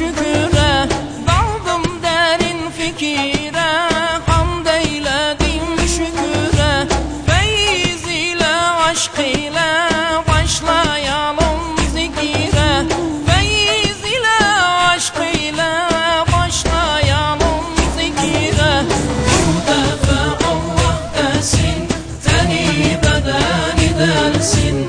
şüküre Daldım derin fikire Hamd eyledim şüküre Feyiz ile aşk ile Başlayalım zikire. Feyiz ile aşk ile Başlayalım zikire. Bu Muhtefe Allah desin Teni bedeni dersin.